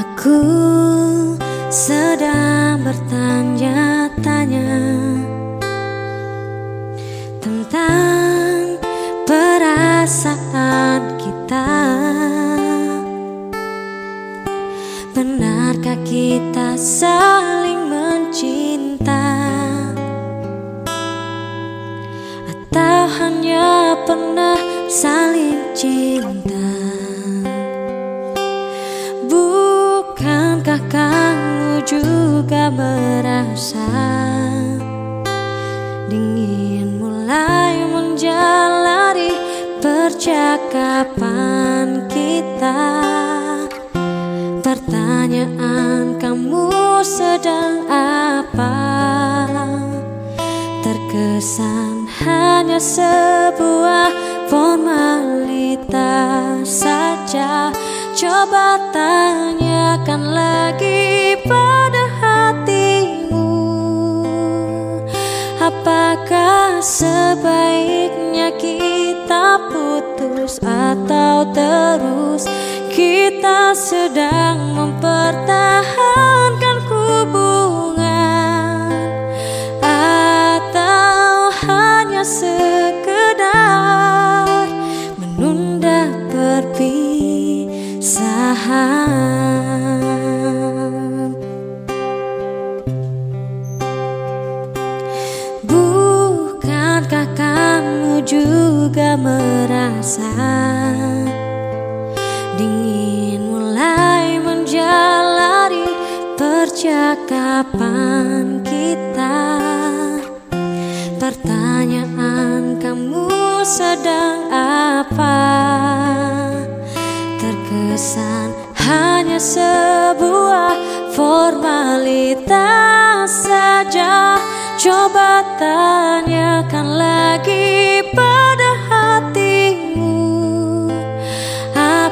Aku sedang bertanya-tanya Tentang perasaan kita. Benarkah kita saling mencinta? Atau hanya pernah saling cinta juga merasa Dingin mulai menjalari percakapan kita. Pertanyaan kamu sedang apa? Terkesan hanya sebuah formalitas saja Coba tanyakan lagi pada hatimu. Apakah sebaiknya kita putus atau terus? Kita sedang mempertahankan juga merasa Dingin mulai menjalari percakapan kita. Pertanyaan kamu sedang apa? Terkesan hanya sebuah formalitas saja. Coba tanyakan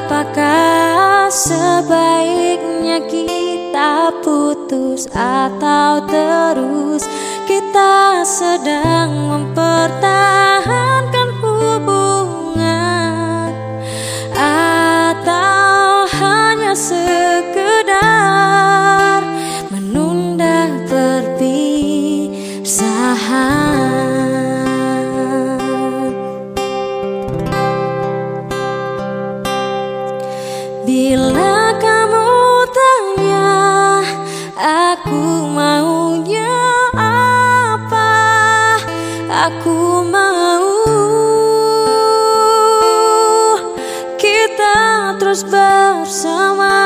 Apakah sebaiknya kita putus atau terus? Kita sedang mempertahankan hubungan Atau hanya sekedar Menunda perpisahan? Bila kamu tanya Aku maunya apa? Aku mau Kita terus bersama.